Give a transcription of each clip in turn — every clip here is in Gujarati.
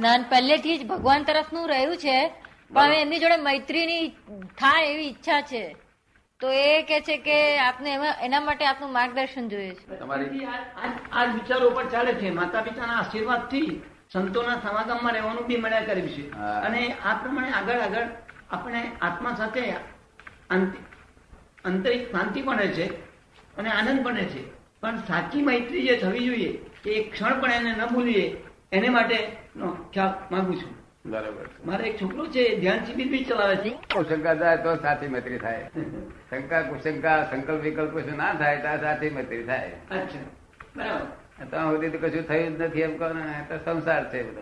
નાન પહેલેથી જ ભગવાન તરફનું રહ્યું છે પણ હવે એમની જોડે મૈત્રીની થાય એવી ઈચ્છા છે. તો એ કે છે કે આપને એના માટે આપનું માર્ગદર્શન જોઈએ છે. તમારી આ વિચારો ઉપર ચાલે છે. માતા પિતાના આશીર્વાદથી સંતોના સમાગમમાં રહેવાનું બી મળ્યા કર્યું છે. અને આ પ્રમાણે આગળ આગળ આપણે આત્મા સાથે આંત- આંતરિક શાંતિ પણ રહે છે અને આનંદ પણ રહે છે. પણ સાચી મૈત્રી જે થવી જોઈએ કે એક ક્ષણ પણ એને ન ભૂલીએ. એને માટે ખ્યાલ માંગુ છું. બરાબર મારે એક છોકરો છે ધ્યાન શિબિર બી ચલાવે છે. કુશંકા થાય તો સાથી મૈત્રી થાય. શંકા કુશંકા સંકલ્પ વિકલ્પ કશું ના થાય તો સાથી મૈત્રી થાય. અચ્છા બરાબર. ત્યાં સુધી તો કશું થયું જ નથી એમ કહો ને તો સંસાર છે બધો.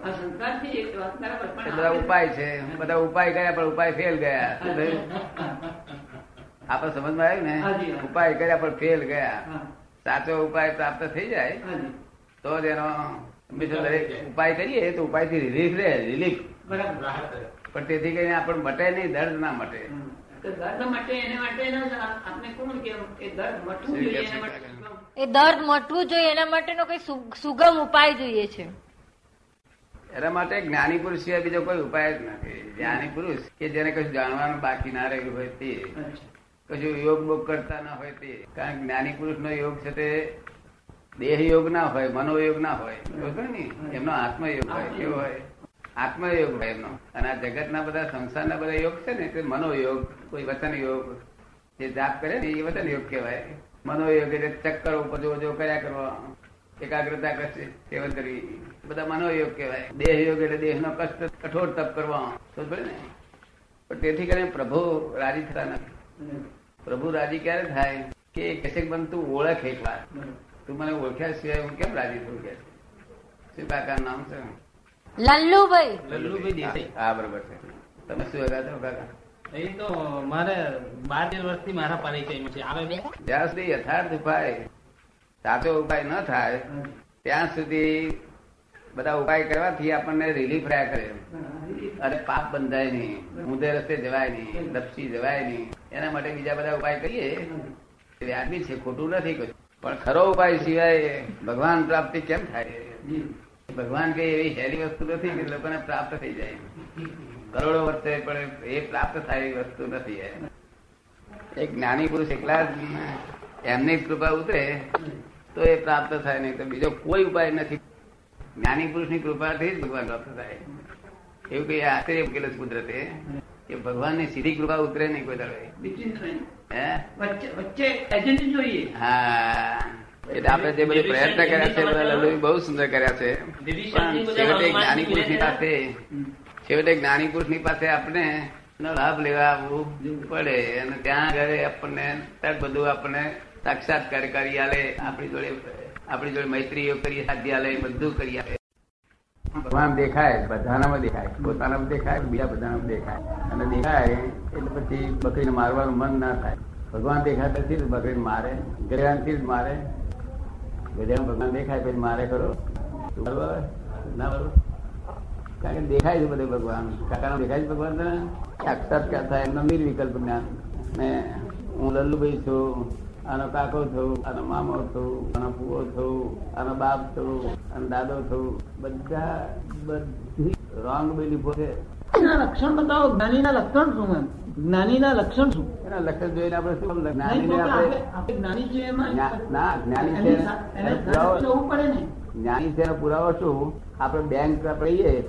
ઉપાય છે બધા ઉપાય કર્યા પણ ઉપાય ફેલ ગયા. આપણે સમજમાં આવ્યું ને ઉપાય કર્યા પણ ફેલ ગયા. સાચો ઉપાય પ્રાપ્ત થઈ જાય તો જ એનો ઉપાય કરીએ તો ઉપાયથી રિલીફ રે રિલીફ પણ તેથી કરીને આપણે મટે નહીં દર્દ ના મટે. દર્દ માટે એને માટે એના જ આ- આપણે કોણ કે એ દર્દ મટવું જોઈએ એના માટે શું? એ દર્દ મટવું જોઈએ એના માટેનો કઈ સુગમ ઉપાય જોઈએ છે. એના માટે જ્ઞાની પુરુષ સિવાય બીજો કોઈ ઉપાય જ નથી. જ્ઞાની પુરુષ કે જેને કશું જાણવાનું બાકી ના રહેલું હોય તે. કશું યોગ બોગ કરતા ના હોય તે. કારણ કે જ્ઞાની પુરુષ નો યોગ છે તે દેહ યોગ ના હોય મનોયોગ ના હોય ને? એમનો આત્મયોગ હોય કેવો હોય. આત્મયોગ હોય એમનો. અને આ જગતના બધા સંસારના બધા યોગ છે ને તે મનોયોગ કોઈ વચન યોગ જે જાપ કરે ને એ વચન યોગ કહેવાય. મનોયોગ એટલે ચક્કર ઉપર જો કર્યા કરવા એકાગ્રતા કરશે સેવન કરવી બધા મનોયોગ કહેવાય. દેહ યોગ એટલે દેહનો કષ્ટ કઠોર તપ કરવા. સમજ ને? પણ તેથી કરીને પ્રભુ રાજી થતા નથી. પ્રભુ રાજી ક્યારે થાય? કે કશેક બનતું ઓળખ એક વાર. તું મને ઓળખ્યા સિવાય હું કેમ રાજી થયું કે શું કાકા નામ છે? લલ્લુભાઈ. લલ્લુભાઈ દેસાઈ. હા બરોબર છે. તમે શું હતા છો કાકા? એ તો મારે બાર તેર વર્ષથી મારા પરિચયમાં છે. આવે બે? જ્યાં સુધી યથાર્થ ઉપાય સાચો ઉપાય ન થાય ત્યાં સુધી બધા ઉપાય કરવાથી આપણને રિલીફ રહ્યા કરે. અરે પાપ બંધાય નહીં. ઊંધે રસ્તે જવાય નહીં. લપસી જવાય નહીં. એના માટે બીજા બધા ઉપાય કરીએ. વ્યાજબી છે ખોટું નથી કશું. પણ ખરો ઉપાય સિવાય ભગવાન પ્રાપ્તિ કેમ થાય? ભગવાન કઈ એવી હેરી વસ્તુ નથી કે લોકોને પ્રાપ્ત થઈ જાય. કરોડો વર્ષે પણ એ પ્રાપ્ત થાય એવી વસ્તુ નથી એક જ્ઞાની પુરુષ એકલા એમની કૃપા ઉતરે તો એ પ્રાપ્ત થાય નહીં તો બીજો કોઈ ઉપાય નથી. જ્ઞાની પુરુષની કૃપાથી જ ભગવાન પ્રાપ્ત થાય. એવું કઈ આશ્ચર્ય મૂકેલું કુદરતે? કે ભગવાનની સીધી કૃપા ઉતરે નહીં કોઈ દાડો વચ્ચે વચ્ચે એજન્ટ જોઈએ. હા. એટલે આપણે જે બધું પ્રયત્ન કર્યા છે બધા બહુ સુંદર કર્યા છે. પણ છેવટે જ્ઞાની પુરુષની પાસે છેવટે જ્ઞાની પુરુષની પાસે આપણે લાભ લેવા આવવું પડે. અને ત્યાં આગળ આપણને બધું આપણને સાક્ષાત્કાર કરી આલે આપણી જોડે આપણી જોડે મૈત્રીઓ કરી સાધી આલે બધું કરી આપે ભગવાન દેખાય બધાનામાં દેખાય પોતાનામાં દેખાય બીજા બધાનામાં દેખાય અને દેખાય એટલે પછી બકરીને મારવાનું મન ના થાય ભગવાન દેખાતા થી જ બકરીને મારે ગરેવાનથી જ મારે ગધેડા ભગવાન દેખાય પછી મારે ખરો બરોબર ના બરોબર કારણ કે દેખાય છે બધે ભગવાન કાકાનો દેખાય છે ભગવાન તને સાક્ષાત્કાર થાય એમનો નિર્વિકલ્પ જ્ઞાન ને હું લલ્લુભાઈ છું આનો કાકો થયું આનો મામો થયું આનો ફુવો થયું આનો બાપ થયું આનો દાદો થવું બધા બધી રોંગ બિલીફો છે લક્ષણ બતાવો. જ્ઞાનીના લક્ષણ શું એમ? જ્ઞાનીના લક્ષણ શું? એના લક્ષણ જોઈને આપણે શું જ્ઞાની આપણે જ્ઞાની છે ના જ્ઞાની છે. ને. જ્ઞાની છે પુરાવો શું? આપણે બેંક આપણે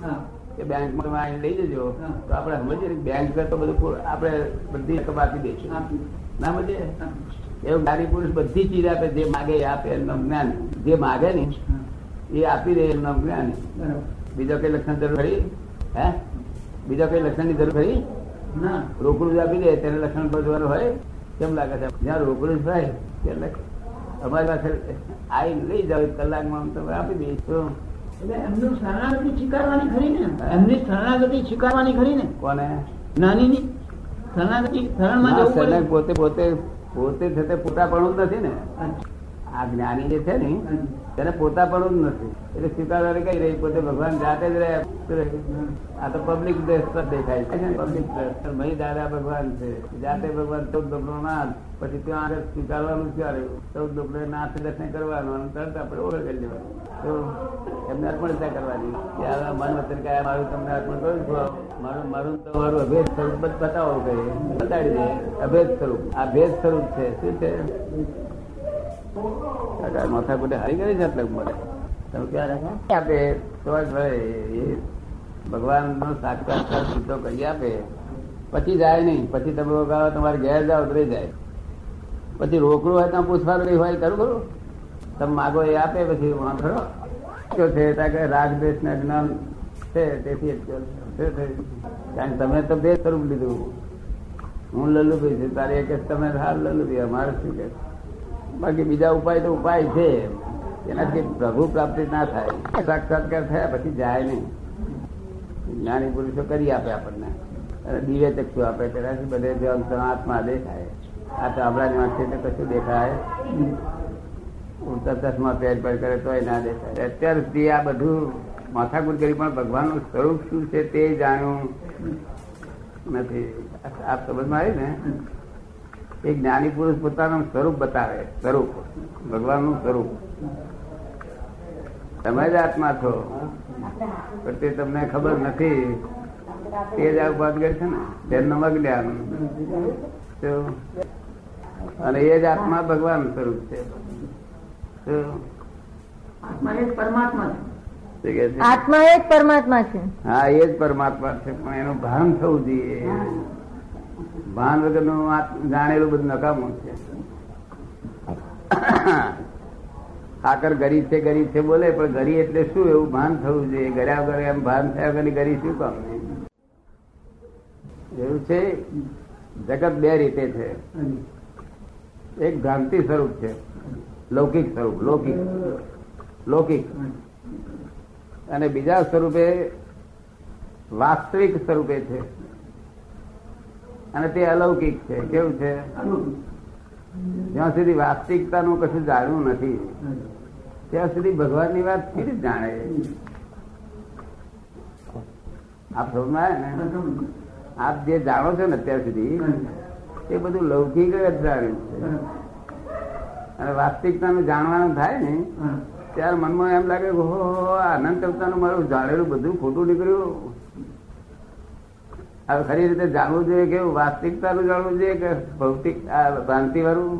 કે બેંકમાં તમે આવીને લઈ જજો. તો આપણે સમજીએ ને બેંક તો બધું આપણે બધી રકમ આપી દઈશું ના સમજીએ. એવું નારી પુરુષ બધી ચીજ આપે જે માગે આપે એમનું જ્ઞાન. જે માગે ને. એ આપી દે એમના જ્ઞાન. બીજા કઈ લક્ષણ જરૂર ખરી? હે? બીજા કઈ લક્ષણની જરૂર ખરી? ના. રોકડું આપી દે તેને લક્ષણ જોવાનું હોય? કેમ લાગે છે? જ્યાં રોકડું થાય એટલે અમારી પાસે આઈ લઈ જાવ કલાકમાં તમે આપી દઈશું એટલે એમની શરણાગતિ સ્વીકારવાની ખરી ને? એમની શરણાગતિ સ્વીકારવાની ખરી ને? કોને? નાનીની શરણાગતિ શરણમાં જવું પોતે પોતે પોતે છે તે પોતાપણું નથી ને. આ જ્ઞાની જે છે ને તેને પોતા પણ જ નથી. એટલે સ્વીકારવાની કઈ રહી, પોતે ભગવાન જાતે જ રહે. આ તો પબ્લિક દેશ પર દેખાય છે. પબ્લિક ભાઈ દાદા ભગવાન છે. જાતે ભગવાન ચૌદ ડોકનો નાથ. પછી ત્યાં આગળ સ્વીકારવાનું ક્યારે? ચૌદ ડોકનો નાથ દર્શન કરવાનું તરત આપણે ઓળખ લેવાનું તો એમને અર્પણતા કરવાની? કે આ મન વચન કયા મારું તમને અર્પણ કરું છું? મારું મારું તમારું અભેદ સ્વરૂપ બતાવો કહીએ બતાડી દે. અભેદ સ્વરૂપ. આ ભેદ સ્વરૂપ છે. શું છે? માથા કુટે હારી કરી છે એટલે મળે તમે ક્યાં આપે તો જ ભલે એ ભગવાન નો સાક્ષાત્કાર સીધો કરી આપે. પછી જાય નહીં. પછી તમે વગાડો તમારે ઘેર જાઓ તો જાય. પછી રોકડું હોય તો પૂછવાનું નહીં હોય કરું ખરું? તમે માગો એ આપે, પછી વાંધો શું છે, ત્યાં કે રાગ દેશ ને જ્ઞાન છે, તેથી જ? કારણ કે તમે તો બે સ્વરૂપ લીધું. હું લલ્લુભાઈ છું, તારે એક તમે, હાલ લલ્લુભાઈ, અમારે શું કે બાકી બીજા ઉપાય તો ઉપાય છે. એનાથી પ્રભુ પ્રાપ્તિ ના થાય. સાક્ષાત્કાર થયા પછી જાય નહીં. જ્ઞાની પુરુષો કરી આપે આપણને. અને દિવ્ય ચક્ષુ આપે. તેનાથી બધે આત્મા દેખાય. આ ચામડાની વાંચે તો કશું દેખાય ઉડતા ચશ્મા પહેર પહેર કરે તોય ના દેખાય. અત્યાર સુધી આ બધું માથાકૂટ કરી પણ ભગવાનનું સ્વરૂપ શું છે તે જાણ્યું નથી. આપ સમજમાં આવી ને. એક જ્ઞાની પુરુષ પોતાનું સ્વરૂપ બતાવે સ્વરૂપ. ભગવાનનું સ્વરૂપ. તમે જ આત્મા છો. પણ તે તમને ખબર નથી. તે જ આવું કરે છે ને? તેમનું અજ્ઞાન અને એ જ આત્મા ભગવાન સ્વરૂપ છે. શું? આત્મા એ જ પરમાત્મા છે. છે? આત્મા એ જ પરમાત્મા છે. હા એ જ પરમાત્મા છે પણ એનું ભાન થવું જોઈએ. ભાન વગરનું જાણેલું બધું નકામું છે. ખાકર ગરીબ છે ગરીબ છે બોલે, પણ ગરી એટલે શું એવું ભાન થવું જોઈએ? ગર્યા વગર એમ ભાન થયા વગર ગરી શું કામ? એવું છે? જગત બે રીતે છે. એક ભ્રાંતિ સ્વરૂપ છે. લૌકિક સ્વરૂપ, લૌકિક. લૌકિક. અને બીજા સ્વરૂપે વાસ્તવિક સ્વરૂપે છે. અને તે અલૌકિક છે. કેવું છે? જ્યાં સુધી વાસ્તવિકતાનું કશું જાણવું નથી ત્યાં સુધી ભગવાનની વાત કેવી જાણે આપ ને? આપ જે જાણો છો ને અત્યાર સુધી એ બધું લૌકિક જ જાણ્યું છે. અને વાસ્તવિકતાનું જાણવાનું થાય ને ત્યારે મનમાં એમ લાગે કે હો આનંદ કરતા અનંત મારું જાણેલું બધું ખોટું નીકળ્યું. હવે ખરી રીતે જાણવું જોઈએ કે વાસ્તવિકતાનું જાણવું જોઈએ કે ભૌતિક ભ્રાંતિ વાળું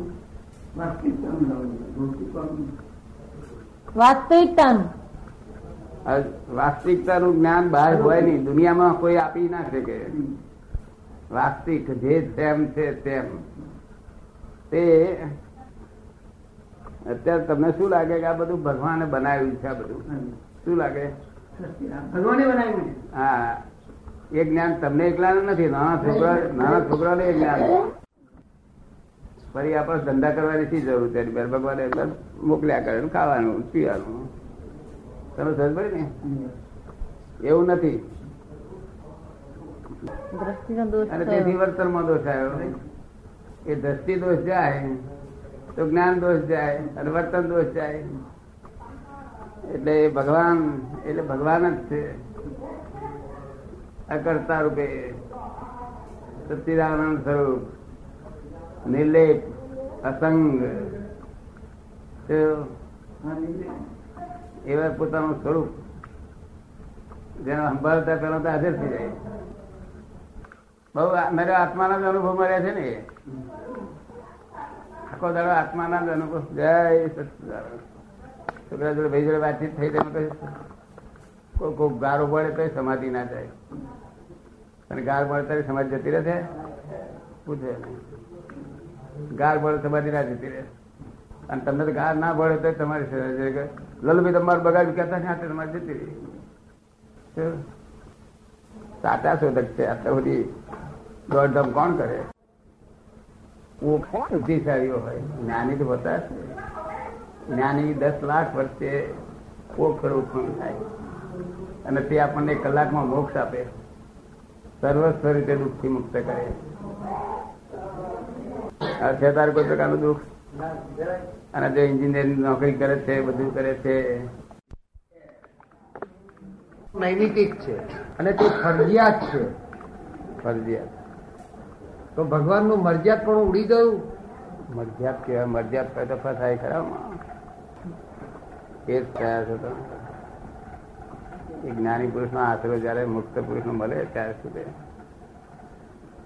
વાસ્તવિકતાનું વાસ્તવિકતાનું. જ્ઞાન બહાર હોય નહીં. દુનિયામાં કોઈ આપી ના શકે. વાસ્તવિક જે તેમ છે તેમ. તે અત્યારે તમને શું લાગે કે આ બધું ભગવાને બનાવ્યું છે આ બધું? શું લાગે? ભગવાને બનાવ્યું હા. એ જ્ઞાન તમને એકલા નથી નાના છોકરા નાના છોકરાને એ જ્ઞાન. ફરી આપણે ધંધા કરવાની શી જરૂર છે? ભગવાને મોકલ્યા કરે ખાવાનું પીવાનું. તમે સમજ ને? એવું નથી. દોષ અને. તેથી વર્તનમાં દોષ આવ્યો એ દ્રષ્ટિ દોષ જાય તો જ્ઞાન દોષ જાય અને વર્તન દોષ જાય. એટલે ભગવાન એટલે ભગવાન જ છે. અકર્તા રૂપે સચ્ચિદાનંદ સ્વરૂપ, નિર્લેપ, અસંગ. એવા પોતાનું સ્વરૂપ જેનો સંભાળતા પેલા તો હાજર થઈ જાય. બહુ મારે આત્માના જ અનુભવ મળ્યા છે ને આખો દાડો આત્માના જ અનુભવ. જય સચિદાનંદ છોકરા જોડે ભાઈ જોડે વાતચીત થઈ તેમાં કઈ કોઈ કોઈ ગારો પડે તો સમાધિ ના જાય અને ગાર પડે તારી સમાધિ જતી રહે પૂછે. ગાર પડે સમાધિ ના જતી રહે અને તમને તો ગાર ના પડે તો તમારી. લલભાઈ તમારું બગાડ કહેતા ને હાથે તમારે જતી રહી? સાચા શોધક છે આટલા બધી દોડધામ કોણ કરે બુદ્ધિશાળીઓ હોય જ્ઞાની તો જ છે. જ્ઞાની દસ લાખ વર્ષે ઓળખર ઉત્પન્ન થાય અને તે આપણને કલાકમાં મોક્ષ આપે. સર્વસ્વ રીતે દુઃખથી મુક્ત કરે. તારે કોઈ પ્રકારનું દુઃખ? અને જે એન્જિનિયરિંગ નોકરી કરે છે બધું કરે છે. નૈમિતિક છે. અને તે ફરજિયાત છે. ફરજિયાત. તો ભગવાનનું મરજિયાત પણ ઉડી ગયું? મરજિયાત કેવાય મરજિયાત તો ફસાય ખરા એ જ થયા છે તો જ્ઞાની પુરુષનો આશરો જયારે મુક્ત પુરુષનો મળે ત્યારે સુધી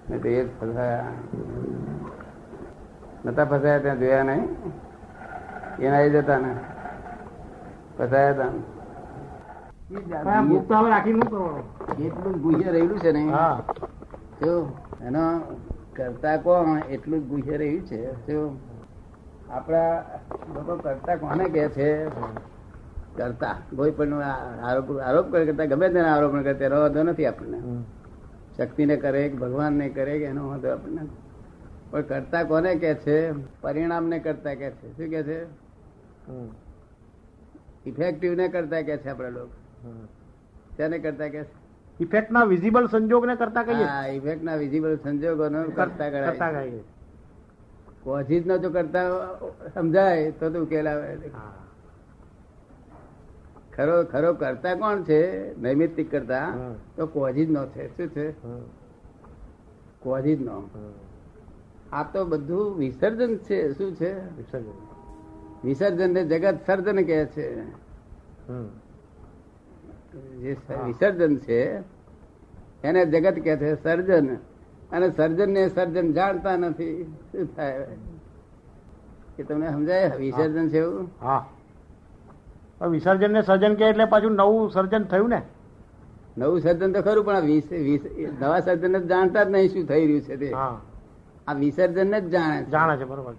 ને તો એ જ ફસાયા. નતા ફસાયા ત્યાં જોયા નહીં. એના એ જતા ને. ફસાયા હતા એટલું ગુહ્ય રહેલું છે ને હા. જો એનો કરતા કોણ એટલું જ ગુહ્ય રહ્યું છે. જો આપણા લોકો કરતા કોને કે છે? કરતા. કોઈ પણ આરોપ આરોપ કરતા ગમે તેને આરોપ કરતા તેનો વાંધો નથી આપણને. શક્તિને કરે કે ભગવાનને કરે કે એનો વાંધો આપણને પણ કરતા કોને કે છે? પરિણામને કરતા કે છે. શું કે છે? ઇફેક્ટિવ ને કરતા કે છે આપણા લોકો. તેને કરતા કે છે? ઇફેક્ટ ના વિઝિબલ સંજોગ ને કરતા કહીએ? હા ઇફેક્ટ ના વિઝિબલ સંજોગોનો કરતા કરતા કહીએ. કોઝિજ નો જો કરતા સમજાય તો તું હા. ખરો ખરો કરતા કોણ છે? નૈમિત્તિક કરતા? તો તો જ નો છે. શું છે? હમ. જ નો. આ તો બધું વિસર્જન છે. શું છે? વિસર્જન. વિસર્જન ને જગત સર્જન કહે છે. જે વિસર્જન છે એને જગત કે છે સર્જન. અને સર્જન ને સર્જન જાણતા નથી. શું થાય? એ તમને સમજાય? વિસર્જન છે એવું? હા. વિસર્જન ને સર્જન કે એટલે પાછું નવું સર્જન થયું ને? નવું સર્જન તો ખરું પણ આ વિસ- વિસ- નવા સર્જન જ જાણતા જ નહીં શું થઈ રહ્યું છે તે. આ વિસર્જન જ જાણે જાણે છે બરોબર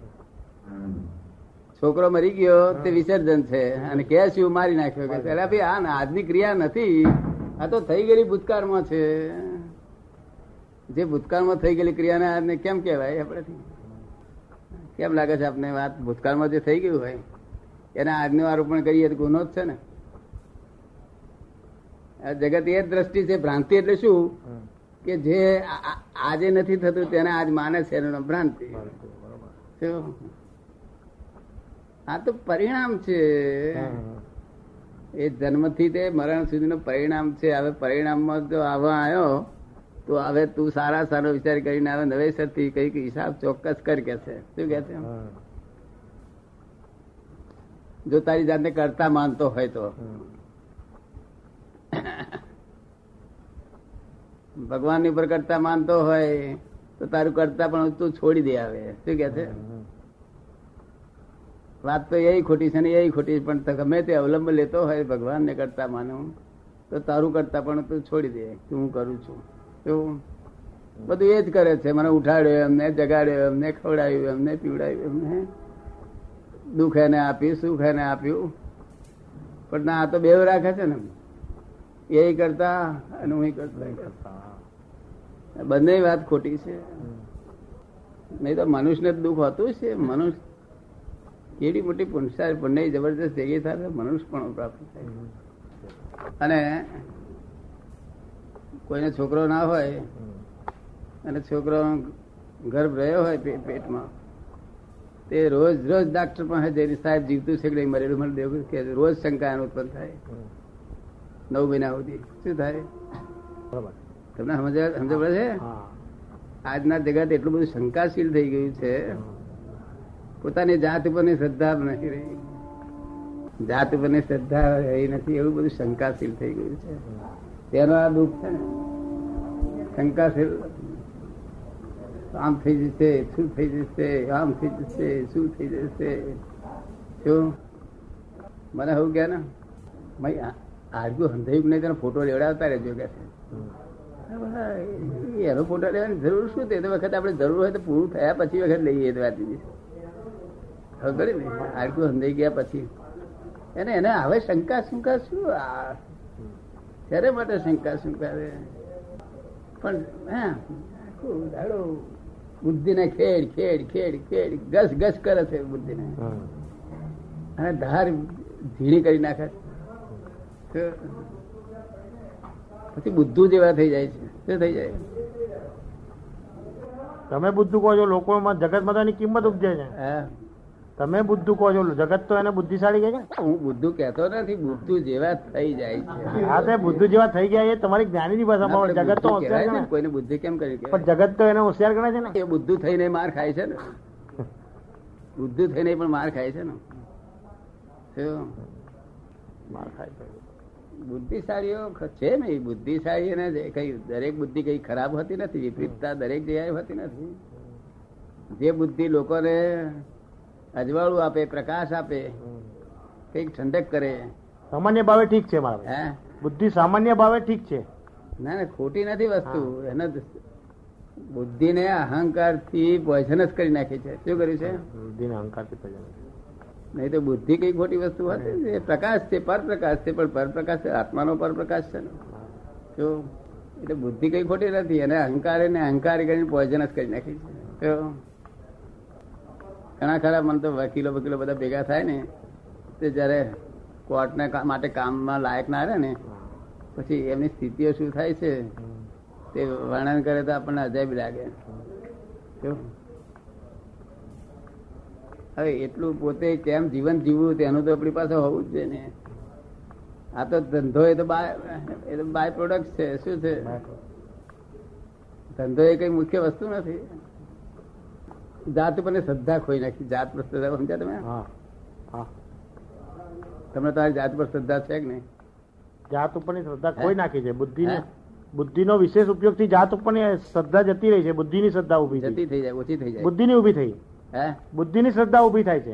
છોકરો મરી ગયો તે વિસર્જન છે. અને કે શું મારી નાખ્યો કે અરે ભાઈ આ ના- આજની ક્રિયા નથી. આ તો થઈ ગયેલી ભૂતકાળમાં છે. જે ભૂતકાળમાં થઈ ગયેલી ક્રિયાને આજને કેમ કહેવાય? આપણે કેમ લાગે છે આપને વાત? ભૂતકાળમાં જે થઈ ગયું હોય. એના આજનું આરોપણ કરીએ તો ગુનો જ છે ને. આ જગત એ દ્રષ્ટિ છે ભ્રાંતિ એટલે શું? કે જે આજે નથી થતું તેને આજ માને છે એનું નામ ભ્રાંતિ આ તો પરિણામ છે. એ જન્મથી તે મરણ સુધીનું પરિણામ છે. હવે પરિણામમાં જો આવવા આવ્યો તો હવે તું સારા સારો વિચાર કરીને હવે નવેસરથી કંઈક હિસાબ ચોક્કસ કર કે છે. શું કે છે. જો તારી જાતને કરતા માનતો હોય તો. ભગવાનની ઉપર કરતા માનતો હોય, તો તારું કરતા પણ તું છોડી દે આવે. શું કે છે? વાત તો એ ખોટી છે ને એ ખોટી છે, પણ ગમે તે અવલંબ લેતો હોય ભગવાન ને કરતા માનું તો તારું કરતા પણ તું છોડી દે કે હું કરું છું. બધું એ જ કરે છે. મને ઉઠાડ્યો, એમને જગાડ્યો, એમને ખવડાવ્યું, એમને પીવડાવ્યું, એમને દુઃખ એને આપ્યું સુખ એને આપ્યું. પણ ના, આ તો બેવ રાખે છે ને. એ કરતા અને હું કરતા બંને વાત ખોટી છે. નહીં તો મનુષ્યને દુઃખ હોતું છે મનુષ્ય કેવી મોટી પુનસાર પુણ્ય જબરદસ્ત ભેગી થાય મનુષ્ય પણ પ્રાપ્ત થાય. અને કોઈને છોકરો ના હોય, અને છોકરો ગર્ભ રહ્યો હોય પેટમાં તે રોજ રોજ ડાક્ટર પાસે જઈને સાહેબ જીવતું છે કે મરેલું. મને દેવું કે રોજ શંકા એનું ઉત્પન્ન થાય. નવ મહિના સુધી. શું થાય? તમને સમજ સમજ પડે છે? આજના જગત એટલું બધું શંકાશીલ થઈ ગયું છે. પોતાની જાત ઉપરની શ્રદ્ધા નથી રહી. જાત ઉપરની શ્રદ્ધા રહી નથી એવું બધું શંકાશીલ થઈ ગયું છે. તેનો આ દુઃખ છે ને શંકાશીલ આમ થઈ જશે, શું થઈ જશે, આમ થઈ જશે, શું થઈ જશે? શું મને હું કે ને, ભાઈ આજુ હંધાયું નહીં, તેનો ફોટો લેવડાવતા રહેજો કે એનો ફોટો લેવાની જરૂર શું તે? વખત આપણે જરૂર હોય તો પૂરું થયા પછી વખત લઈએ તો વાત ખબર ને? આટલું હંધાઈ ગયા પછી. એને એને હવે શંકા શંકા શું? આ, ત્યારે માટે શંકા શંકા પણ, હા દાડો બુદ્ધિને ખેડ ખેડ ખેડ ખેડ ગસ ગસ કરે છે બુદ્ધિને. અને ધાર ઝીણી કરી નાખે. પછી બુદ્ધુ જેવા થઈ જાય છે. શું થઈ જાય? તમે બુદ્ધુ કહો છો લોકોમાં જગત એની કિંમત ઉપજે છે. હા. તમે બુદ્ધુ કહો છો જગત તો એને બુદ્ધિશાળી કહે છે હું બુદ્ધુ કહેતો નથી બુદ્ધુ જેવા થઈ જાય છે. હા તે બુદ્ધુ જેવા થઈ જાય એ તમારી જ્ઞાનીની ભાષામાં જગત તો હોશિયાર ગણે કોઈને બુદ્ધિ કેમ કરી પણ જગત તો એને હોશિયાર ગણે છે ને? એ બુદ્ધુ થઈને માર ખાય છે ને. બુદ્ધુ થઈને પણ માર ખાય છે ને. માર ખાય છે. બુદ્ધિશાળીઓ છે ને એ બુદ્ધિશાળી ને કઈ દરેક બુદ્ધિ કઈ ખરાબ હોતી નથી વિપરીતતા દરેક જગ્યાએ હોતી નથી. જે બુદ્ધિ લોકોને અજવાળું આપે પ્રકાશ આપે કંઈક ઠંડક કરે. સામાન્ય ભાવે ઠીક છે મારા હે? બુદ્ધિ સામાન્ય ભાવે ઠીક છે. ના ના ખોટી નથી વસ્તુ. એને બુદ્ધિને અહંકારથી પોઈઝન જ કરી નાખી છે. શું કર્યું છે? બુદ્ધિને અહંકારથી પેદા નથી. નહીં તો બુદ્ધિ કઈ ખોટી વસ્તુ હતી એ પ્રકાશ છે પરપ્રકાશ છે પણ પરપ્રકાશ છે આત્માનો પરપ્રકાશ છે ને. જો એટલે બુદ્ધિ કઈ ખોટી નથી. અને અહંકાર એને અહંકારી કરીને પોઈઝન જ કરી નાખી છે. ઘણા ખરા મને તો વકીલો વકીલો બધા ભેગા થાય ને તે જયારે કોર્ટને માટે કામમાં લાયક ના રહે ને પછી એમની સ્થિતિઓ શું થાય છે તે વર્ણન કરે તો આપણને અજાયબ લાગે. હવે એટલું પોતે કેમ જીવન જીવવું તેનું તો આપણી પાસે હોવું જ છે ને. આ તો ધંધો એ તો બાય એ તો બાય પ્રોડક્ટ છે શું છે? ધંધો એ કઈ મુખ્ય વસ્તુ નથી. જાત ઉપર શ્રદ્ધા ખોઈ નાખી. જાત પર શ્રદ્ધા સમજ્યા તમે? તમને તમારી જાત પર શ્રદ્ધા છે કે નહીં? જાત ઉપરની શ્રદ્ધા ખોઈ નાખી છે. બુદ્ધિ? બુદ્ધિનો વિશેષ ઉપયોગથી જાત ઉપરની શ્રદ્ધા જતી રહી છે. બુદ્ધિની શ્રદ્ધા ઊભી જતી થઈ. જાય ઓછી થઈ જાય. બુદ્ધિની ઊભી થઈ. હે? બુદ્ધિની શ્રદ્ધા ઊભી થાય છે.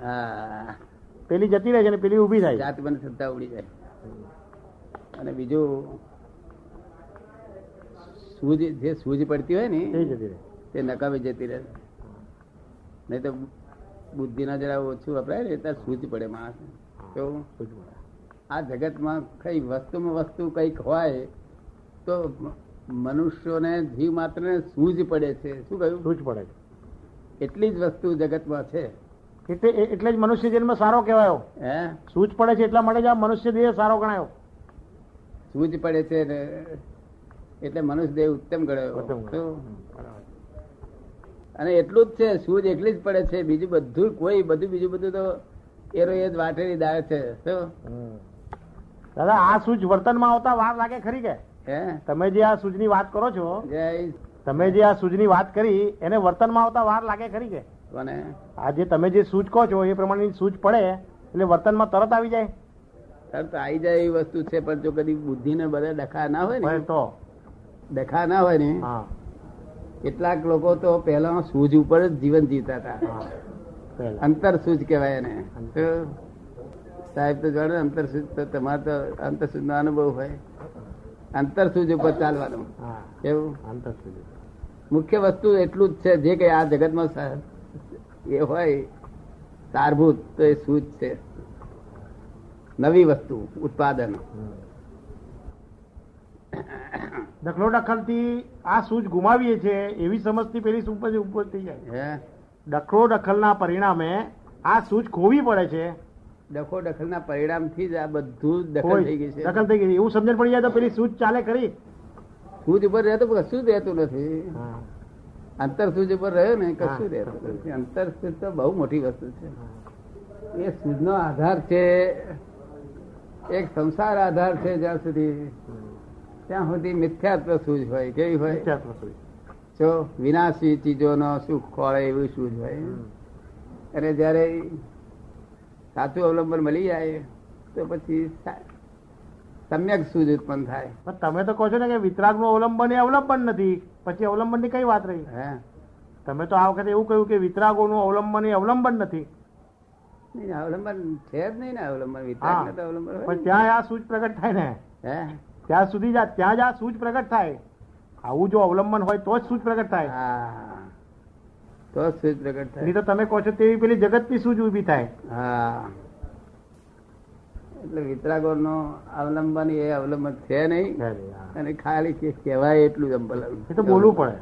હા. પેલી જતી રહે છે અને પેલી ઊભી થાય. જાત પર શ્રદ્ધા ઉડી જાય. અને બીજું સૂજ જે સૂજ પડતી હોય ને જતી રહે. તે નકામી જતી રહે. નહીં તો બુદ્ધિના જરા ઓછું વપરાય ને ત્યારે સૂજ પડે માણસ તો આ જગતમાં કઈ વસ્તુમાં વસ્તુ કંઈક હોય તો મનુષ્યોને જીવ માત્ર સૂજ પડે છે. શું કહ્યું? સૂજ પડે એટલી જ વસ્તુ જગતમાં છે. છે એટલે એટલે જ મનુષ્ય જન્મ સારો કહેવાયો. હે? સૂજ પડે છે એટલા માટે જ આ મનુષ્ય દેહ સારો ગણાયો. સૂજ પડે છે એટલે મનુષ્ય દેહ ઉત્તમ ગણાયો? અને એટલું જ છે સૂજ એટલી જ પડે છે બીજું બધું કોઈ બધું બીજું બધું તો એરો એ જ વાટેલી દાળ છે દાદા આ સૂચ વર્તનમાં આવતા વાર લાગે ખરી કે? હે? તમે જે આ સૂચની વાત કરો છો તમે જે આ સૂચની વાત કરી એને વર્તનમાં આવતા વાર લાગે ખરી કે? કોને? આ જે તમે જે સૂજ કહો છો એ પ્રમાણેની સૂજ પડે એટલે વર્તનમાં તરત આવી જાય. તરત આવી જાય એવી વસ્તુ છે પણ જો કદી બુદ્ધિ ને બધા ડખા ના હોય હોય ને તો. ડખા ના હોય ને હા. કેટલાક લોકો તો પહેલા સૂજ ઉપર જ જીવન જીવતા હતા. અંતર સૂજ કહેવાય એને. સાહેબ તો જાણે અંતર સૂજ તો તમારે તો અંતર સૂજ નો અનુભવ હોય. અંતર સૂજ ઉપર ચાલવાનું. કેવું અંતર સૂજ મુખ્ય વસ્તુ એટલું જ છે જે કઈ આ જગતમાં એ હોય સારભૂત તો એ સૂજ છે. નવી વસ્તુ ઉત્પાદન. દખલો દખલથી આ સૂચ ગુમાવીએ છીએ એવી સમજથી પેલી સૂચ ઉપર થઈ જાય. હે? દખલો દખલના પરિણામે આ સૂઝ ખોવી પડે છે. ડખો પરિણામથી જ આ બધું દખલ થઈ ગઈ છે. દખલ થઈ ગઈ એવું સમજણ પડી જાય તો પેલી સૂચ ચાલે કરી સૂજ ઉપર રહેતો કશું જ રહેતું નથી. અંતર સૂજ ઉપર રહ્યો ને કશું રહેતું નથી. અંતર સૂજ તો બહુ મોટી વસ્તુ છે. એ સૂજનો આધાર છે. એક સંસાર આધાર છે જ્યાં સુધી ત્યાં સુધી મિથ્યાત્વ સૂજ હોય? કેવી હોય? મિથ્યાત્વ. જો વિનાશી ચીજોનો સુખ ખોળે એવું સૂજ હોય? અને જયારે સાચું અવલંબન મળી જાય તો પછી સમ્યક સૂજ ઉત્પન્ન થાય. પણ તમે તો કહો છો ને કે વિતરાગનું અવલંબન એ અવલંબન નથી. પછી અવલંબનની કઈ વાત રહી? હે? તમે તો આ વખતે એવું કહ્યું કે વિતરાગોનું અવલંબન એ અવલંબન નથી. અવલંબન છે જ નહીં ને અવલંબન વિતરાગ તો અવલંબન પણ ત્યાં આ સૂચ પ્રગટ થાય ને. હે? ત્યાં સુધી જ ત્યાં જ આ પ્રગટ થાય. આવું જો અવલંબન હોય તો જ સૂચ પ્રગટ થાય. હા. તો જ સૂજ પ્રગટ નહીં તો તમે કહો છો તેવી પેલી જગતની સૂચ ઊભી થાય. હા. એટલે વિતરાગો નો અવલંબન એ અવલંબન છે નહીં. અને ખાલી કહેવાય એટલું જ અવલંબન એ તો બોલવું પડે.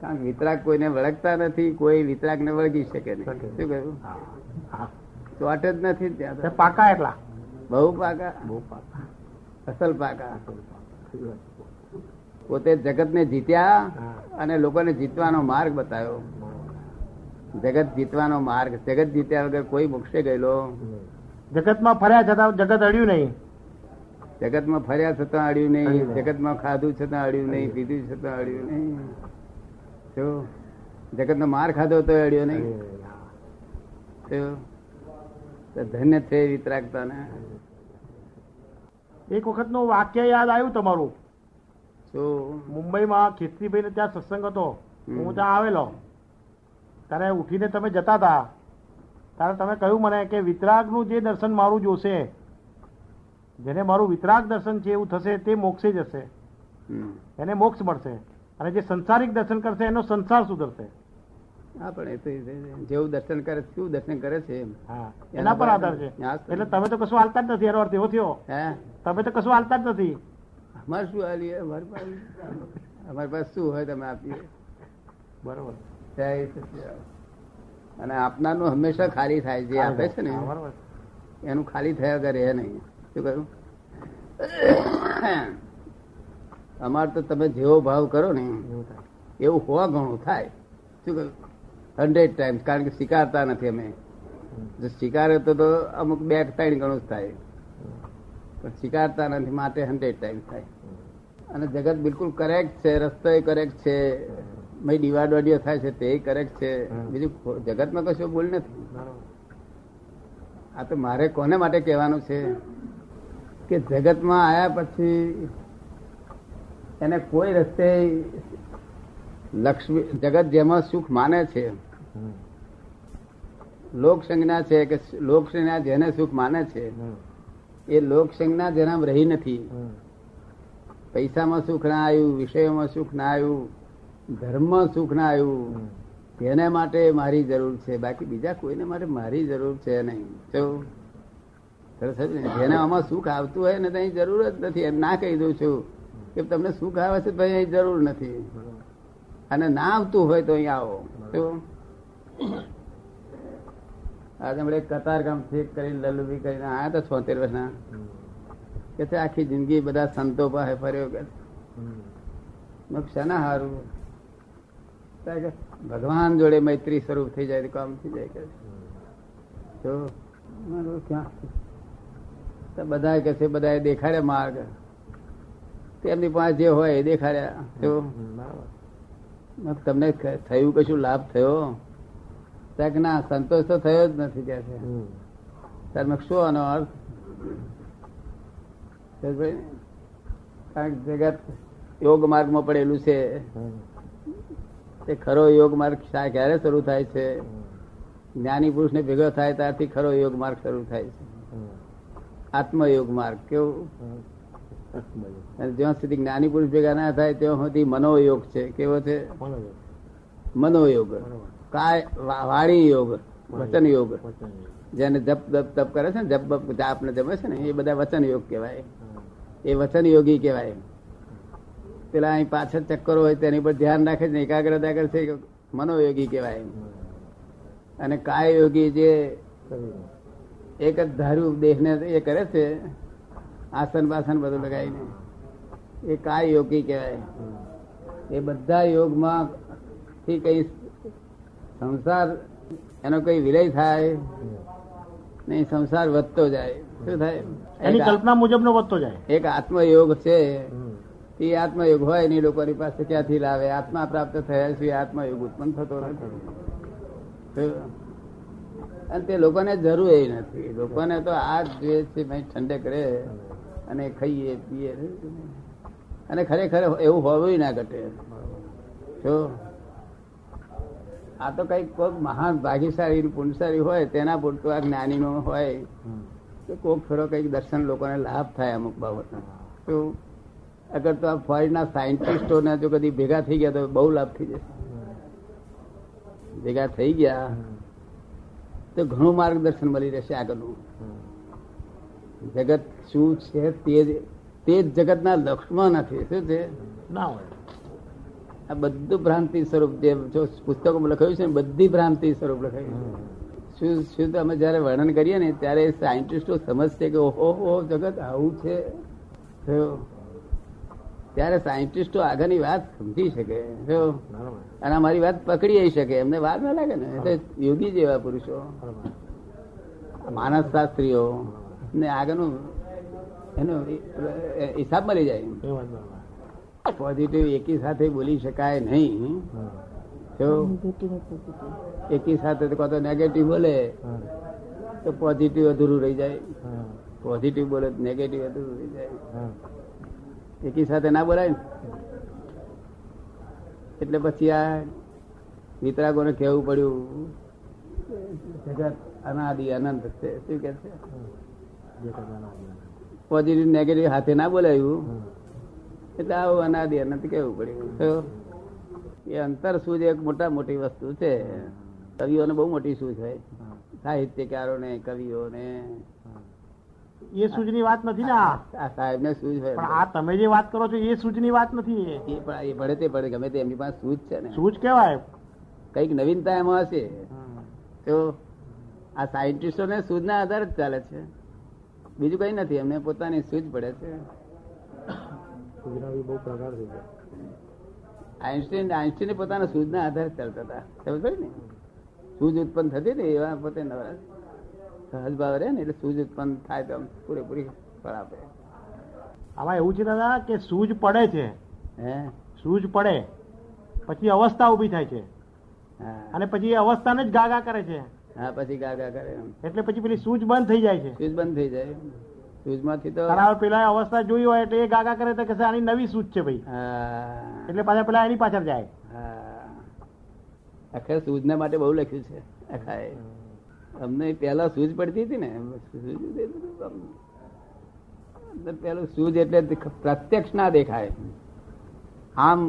કારણ કે વિતરાગ કોઈને વળગતા નથી કોઈ વિતરાગ ને વળગી શકે નહીં. શું કહ્યું. ચોટ જ નથી ત્યાં પાકા એટલા બહુ પાકા. બહુ પાકા. અસલ પાકા. પોતે જગત ને જીત્યા અને લોકોને જીતવાનો માર્ગ બતાવ્યો. જગત જીતવાનો માર્ગ જગત જીત્યા વગર કોઈ મોક્ષે ગયેલો. જગતમાં ફર્યા છતાં જગત અડ્યું નહીં. જગતમાં ફર્યા છતાં અડ્યું નહીં. જગતમાં ખાધું છતાં અડ્યું નહીં. પીધું છતાં અડ્યું નહીં. જો જગતનો માર ખાધો તો અડ્યો નહીં. ધન્ય છે વિતરાગતાને. એક વખતનું વાક્ય યાદ આવ્યું તમારું? મુંબઈમાં ખીસ્તીભાઈ ત્યાં સત્સંગ હતો. હું ત્યાં આવેલો. ત્યારે ઉઠીને તમે જતા હતા. ત્યારે તમે કહ્યું મને કે વિતરાગનું જે દર્શન મારું જોશે જેને મારું વિતરાગ દર્શન છે એવું થશે તે મોક્ષે જશે. એને મોક્ષ મળશે. અને જે સંસારિક દર્શન કરશે એનો સંસાર સુધરશે. હા પણ જેવું દર્શન કરે છે, કેવું દર્શન કરે છે એના પર આધાર છે. એટલે તમે તો કશું હાલતા જ નથી એનો અર્થ એવો થયો. હે? તમે તો કશું હાલતા જ નથી. અમારે શું હાલીએ અમારી પાસે અમારી પાસે શું હોય તમે આપીએ? બરોબર. અને આપનારનું હંમેશા ખાલી થાય જે આપે છે ને એનું ખાલી થયા કરે એ નહીં? શું કહ્યું? અમાર તો તમે જેવો ભાવ કરો ને એવું એવું હોવા ઘણું થાય. શું કહ્યું? હંડ્રેડ ટાઈમ્સ કારણ કે સ્વીકારતા નથી અમે. જો સ્વીકારે તો અમુક બે ત્રણ ગણું જ થાય. પણ સ્વીકારતા નથી માટે હંડ્રેડ ટાઈમ્સ થાય. અને જગત બિલકુલ કરેક્ટ છે રસ્તો એ કરેક્ટ છે. ભાઈ ડિવાડવાડીઓ થાય છે તે કરેક્ટ છે. બીજું જગતમાં કશું ભૂલ નથી. આ તો મારે કોને માટે કહેવાનું છે? કે જગતમાં આયા પછી એને કોઈ રસ્તે લક્ષ્મી જગત જેમાં સુખ માને છે. લોક સંજ્ઞા છે કે લોક સંજ્ઞા જેને સુખ માને છે એ લોક સંજ્ઞા જેના રહી નથી. પૈસામાં સુખ ના આવ્યું વિષયોમાં સુખ ના આવ્યું ધર્મમાં સુખ ના આવ્યું. તેને માટે મારી જરૂર છે. બાકી બીજા કોઈને માટે મારી જરૂર છે નહીં. સરસ જેને આમાં સુખ આવતું હોય ને તો અહીં જરૂર જ નથી. એમ ના કહી દઉં છું કે તમને સુખ આવે છે તો અહીં જરૂર નથી. અને ના આવતું હોય તો અહીંયા આવો. આજે હમણાં કતાર કતારગામથી કરીને લલ્લુભી કરીને આયા તો છોતેર વર્ષના. કે છે આખી જિંદગી બધા સંતો પાસે ફર્યો કે શેના હારું? કે ભગવાન જોડે મૈત્રી સ્વરૂપ થઈ જાય તો કામ થઈ જાય કે? તો મારું ક્યાં? તો બધા કે છે બધા દેખાડ્યા માર્ગ. તેમની પાસે જે હોય એ દેખાડ્યા તો હમ. બરોબર મેં કીધું, તમને થયું કશું લાભ થયો ત્યાં ના સંતોષ તો થયો જ નથી કે છે. ત્યારે શું આનો અર્થ કારણ કે જગત યોગ માર્ગમાં પડેલું છે. તે ખરો યોગ માર્ગ ક્યારે શરૂ થાય છે જ્ઞાની પુરુષ ને ભેગો થાય ત્યારથી ખરો યોગ માર્ગ શરૂ થાય છે. આત્મયોગ માર્ગ કેવું. અને જ્યાં સુધી જ્ઞાની પુરુષ ભેગા ના થાય, ત્યાં સુધી મનોયોગ છે. કેવો છે? મનોયોગ. કાય વાણી યોગ, વચન યોગ. જેને જપ જપ તપ કરે છે ને, જપ બપ જમે છે ને, એ બધા વચન યોગ કહેવાય. એ વચન યોગી કહેવાય. પેલા અહીં પાછળ ચક્કરો હોય તેની પર ધ્યાન રાખે છે એકાગ્રતા કરે મનોયોગી કહેવાય. અને કાય યોગી જે એક જ ધાર્યું દેહને એ કરે છે આસન બાસન બધું લગાવીને. એ કાય યોગી કહેવાય. એ બધા યોગમાં થી કઈ સંસાર એનો કઈ વિલય થાય. નહીં સંસાર વધતો જાય. શું થાય? એની કલ્પના મુજબનો વધતો જાય. એક આત્મયોગ છે. એ આત્મયોગ હોય ને લોકોની પાસે ક્યાંથી લાવે? આત્મા પ્રાપ્ત થયા છે આત્મયોગ ઉત્પન્ન થતો નથી. અને તે લોકોને જરૂર એ નથી. લોકોને તો આ જ છે ઠંડે રહે. અને ખાઈએ, પીએ અને ખરેખર એવું હોવું ના ઘટે આ તો કંઈક કોઈક મહાન ભાગ્યશાળી પુણ્યશાળી હોય, તેના પૂરતું આ જ્ઞાની નો હોય હમ. કે કોક ફેરો કંઈક દર્શન લોકોને લાભ થાય અમુક બાબત તો અગર તો આ ફોરેનના સાયન્ટિસ્ટોને જો કદી ભેગા થઈ ગયા તો બહુ લાભ થઈ જશે ભેગા થઈ ગયા, તો ઘણું માર્ગદર્શન મળી રહેશે આગળનું. જગત શું છે તે જ તે જ જગતના લક્ષમાં નથી. શું છે? ના હોય. આ બધું ભ્રાંતિ સ્વરૂપ જે જો પુસ્તકોમાં લખાયું છે ને બધી ભ્રાંતિ સ્વરૂપ લખાયું છે. શું શું અમે જયારે વર્ણન કરીએ ને ત્યારે સાયન્ટિસ્ટો સમજશે કે ઓહો ઓહો જગત આવું છે. ત્યારે સાયન્ટિસ્ટો આગળની વાત સમજી શકે. જો અને અમારી વાત પકડી શકે. એમને વાત ના લાગે ને. એટલે યોગી જેવા પુરુષો. માનસ શાસ્ત્રીઓ ને આગળનું એનો હિસાબ મળી જાય પોઝિટિવ એકી સાથે બોલી શકાય નહીં. એક એકી સાથે કહો તો નેગેટિવ બોલે તો પોઝિટિવ અધૂરું રહી જાય. પોઝિટિવ બોલે નેગેટિવ અધૂરું રહી જાય. એકી સાથે ના બોલાય ને? એટલે પછી આ વિતરાગોને કહેવું પડ્યું. જગત અનાદિ અનંત છે. શું કે છે. પોઝિટિવ નેગેટિવ હાથે ના બોલાયું. એટલે આવું અનાદિ અનંત કેવું પડ્યું એ અંતર સૂઝ એક મોટા મોટી વસ્તુ છે. કવિઓને બહુ મોટી સૂઝ હોય હા. સાહિત્યકારોને કવિઓને. એ સૂઝની વાત નથી ને આ? ને સાહેબને સૂઝ પણ હોય આ તમે જે વાત કરો છો એ સૂઝની વાત નથી એ. એ પણ એ ભળે તે ભળે ગમે તે એમની પાસે સૂઝ છે ને. સૂઝ કહેવાય. કંઈક નવીનતા એમાં હશે. તો આ સાયન્ટિસ્ટોને સૂઝના આધારે જ ચાલે છે. બીજું કઈ નથી એમને પોતાની સૂઝ પડે છે. આઈન્સ્ટીન આઈન્સ્ટીને પોતાના સૂઝના આધારે ચાલતા હતા. સમજ ને? સૂઝ ઉત્પન્ન થતી ને એવા પોતે નવરા. સહજ ભાવ રહે ને એટલે સૂઝ ઉત્પન્ન થાય તો પૂરેપૂરી ફળ આપે. આમાં એવું છે દાદા કે સૂઝ પડે છે. હે? સૂઝ પડે પછી અવસ્થા ઊભી થાય છે. અને પછી એ અવસ્થાને જ ગાગા કરે છે. હા પછી ગાગા કરે એટલે પછી પેલી સૂઝ બંધ થઈ જાય છે. સૂઝ બંધ થઈ જાય. સૂઝમાંથી તો પેલા અવસ્થા જોઈ હોય એટલે એ ગાગા કરે તો કે આની નવી સૂઝ છે ભાઈ. એટલે પાછા પેલા એની પાછળ જાય. આખા સૂઝના માટે બહુ લખ્યું છે. આખા. અમને પેલા સૂઝ પડતી હતી ને પેલું સૂઝ એટલે પ્રત્યક્ષ ના દેખાય. આમ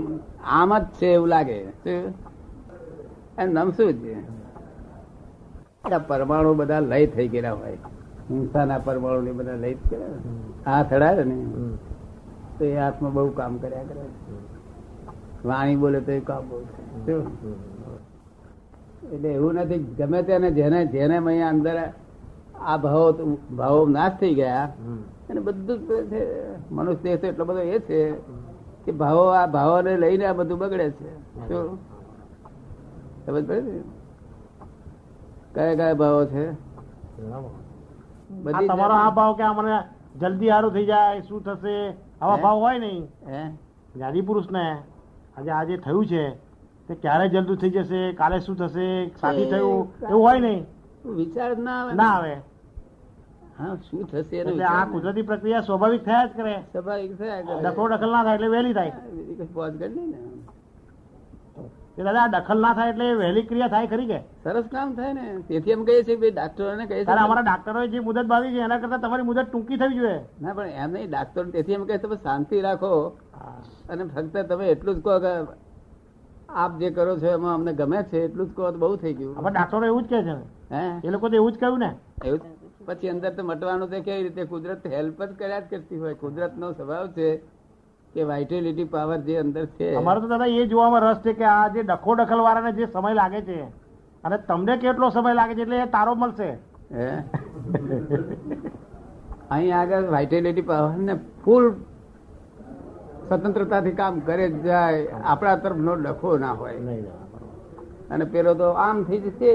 આમ જ છે એવું લાગે. શું? એમ શું છે? પરમાણુ બધા લય થઈ ગયેલા હોય. હિંસાના પરમાણુ ને બધા લય ગયેલા. હાથ અડાડે ને, તો એ હાથમાં બહુ કામ કર્યા કરે. વાણી બોલે તો એ કામ બહુ એટલે એવું નથી, ગમે તેને જેને જેને અહીંયા અંદર આ ભાવો ભાવો નાશ થઈ ગયા અને બધું મનુષ્ય દેહ એટલો બધો એ છે કે ભાવો, આ ભાવોને લઈને આ બધું બગડે છે. સમજ પડે ને? કયા કયા ભાવો છે? બધી તમારો આ ભાવ કે મને જલ્દી સારું થઈ જાય શું થશે? આવા ભાવ હોય નહીં. જ્ઞાની પુરુષ ને આજે આજે થયું છે તે ક્યારે જલ્દી થઈ જશે કાલે શું થશે સાથી થયું એવું હોય નહીં. વિચાર ના આવે. ના આવે. હા શું થશે આ કુદરતી પ્રક્રિયા સ્વાભાવિક થયા જ કરે. સ્વાભાવિક થયા દખો દખલ ના થાય એટલે વહેલી થાય. પહોંચ કરી ને. કે દાદા દખલ ના થાય એટલે વહેલી ક્રિયા થાય ખરી કે? સરસ કામ થાય ને. તેથી એમ કહીએ છીએ ભાઈ ડાક્ટરોને કહીએ છીએ અમારા ડાક્ટરો જે મુદત બાંધી છે એના કરતા તમારી મુદત ટૂંકી થવી જોઈએ. ના પણ એમ નહીં ડાક્ટર તેથી એમ કહે તમે શાંતિ રાખો. અને ફક્ત તમે એટલું જ કહો કે આપ જે કરો છો એમાં અમને ગમે છે એટલું જ કહો તો બહુ થઈ ગયું. ડાક્ટરો એવું જ કહે છે. હે? એ લોકો તો એવું જ કહ્યું ને. એવું પછી અંદર તો મટવાનું તો કેવી રીતે? કુદરત હેલ્પ જ કર્યા જ કરતી હોય. કુદરતનો સ્વભાવ છે. કે વાઇટેલિટી પાવર જે અંદર છે. અમારે તો દાદા એ જોવામાં રસ છે કે આ જે ડખો ડખલ વાળાને જે સમય લાગે છે અને તમને કેટલો સમય લાગે છે એટલે એ તારો મળશે. અહીં આગળ વાઇટેલિટી પાવર ને ફૂલ સ્વતંત્રતાથી કામ કરે જાય. આપણા તરફનો ડખો ના હોય. અને પેલો તો આમ થઈ જશે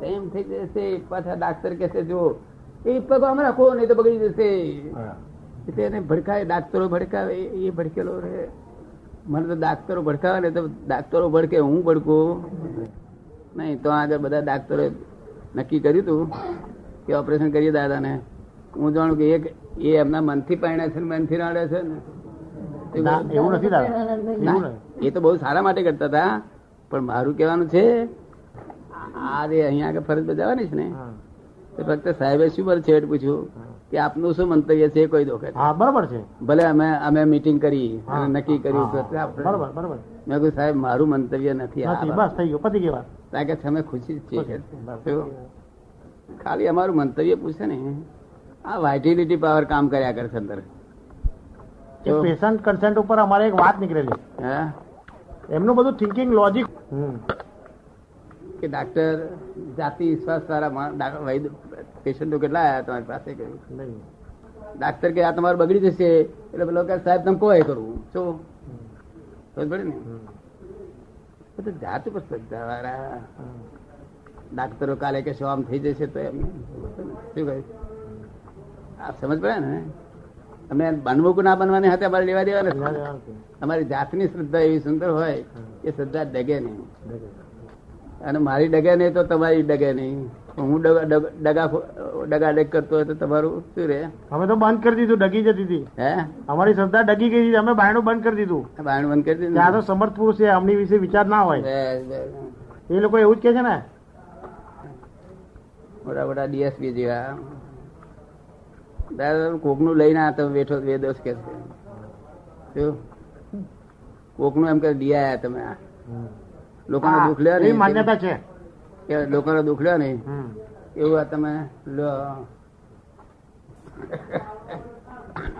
તેમ થઈ જશે પાછા ડાક્ટર કહે છે જો એ પગ આમ રાખો નહીં તો બગડી જશે. એટલે એને ભડકાય ડાક્ટરો ભડકાવે એ- ભડકેલો રહે. મને તો ડાક્ટરો ભડકાવે ને તો ડાક્ટરો ભડકે હું ભડકું? નહીં તો આગળ બધા ડાક્ટરો નક્કી કર્યું હતું કે ઓપરેશન કરીએ દાદાને. હું જાણું કે એક એ એમના મનથી પાણ્યા છે ને મનથી રાડે છે ને. એવું નથી એ તો બહુ સારા માટે કરતા હતા. પણ મારું કહેવાનું છે આ જે અહીંયા આગળ ફરજ બજાવવાની છે ને. તો ફક્ત સાહેબે શું પર છેવટ પૂછ્યું? કે આપનું શું મંતવ્ય છે કોઈ દો હા બરોબર છે. ભલે અમે અમે મીટિંગ કરી અને નક્કી કર્યું બરોબર બરોબર. મેં કહ્યું સાહેબ મારું મંતવ્ય નથી આ નથી વાત." બસ થઈ ગયું પતી ગઈ વાત. કારણ કે તમે ખુશી છીએ? ખાલી અમારું મંતવ્ય પૂછે ને આ વાઇટિલિટી પાવર કામ કર્યા કરે છે અંદર. પેશન્ટ કન્સેન્ટ ઉપર અમારે એક વાત નીકળેલી. હે? એમનું બધું થિંકિંગ લોજિક કે ડાક્ટર જાતિ વિશ્વાસ વૈદ પેશન્ટો કેટલા આવ્યા તમારી પાસે કહ્યું ડાક્ટર કે આ તમારું બગડી જશે. એટલે પેલો કે સાહેબ તમે કોઈ કરવું છો? પડે ને? બધું જાત ઉપર શ્રદ્ધા વાળા. ડાક્ટરો કાલે કે શું આમ થઈ જશે તો એમ શું કહે? આપ સમજ પડે ને? અમે બનવું કે ના બનવાની હાથે અમારે લેવા દેવા નથી અમારી જાતની શ્રદ્ધા એવી સુંદર હોય એ શ્રદ્ધા ડગે નહીં. અને મારી ડગે નહીં તો તમારી ડગે નહીં. હું ડગા ડગ- કરતો હતો તમારું શું રે અમે તો બંધ કરી દીધું ડગી જતી હતી. હે? અમારી શ્રદ્ધા ડગી ગઈ હતી અમે બાયણું બંધ કરી દીધું. બાયણું બંધ કરી દીધું? આ તો સમર્થ પુરુષ છે અમની વિશે વિચાર ના હોય. એ લોકો એવું જ કે છે ને? મોટા મોટા ડીએસપી જેવા. દાદા કોકનું લઈને આ તમે બેઠો વેદોસ કે છે. કોકનું એમ કે ડિયા તમે લોકો દુઃખ લે માન્યતા છે. કે લોકોનો દુઃખ લ્યો ને એવું આ તમે લો.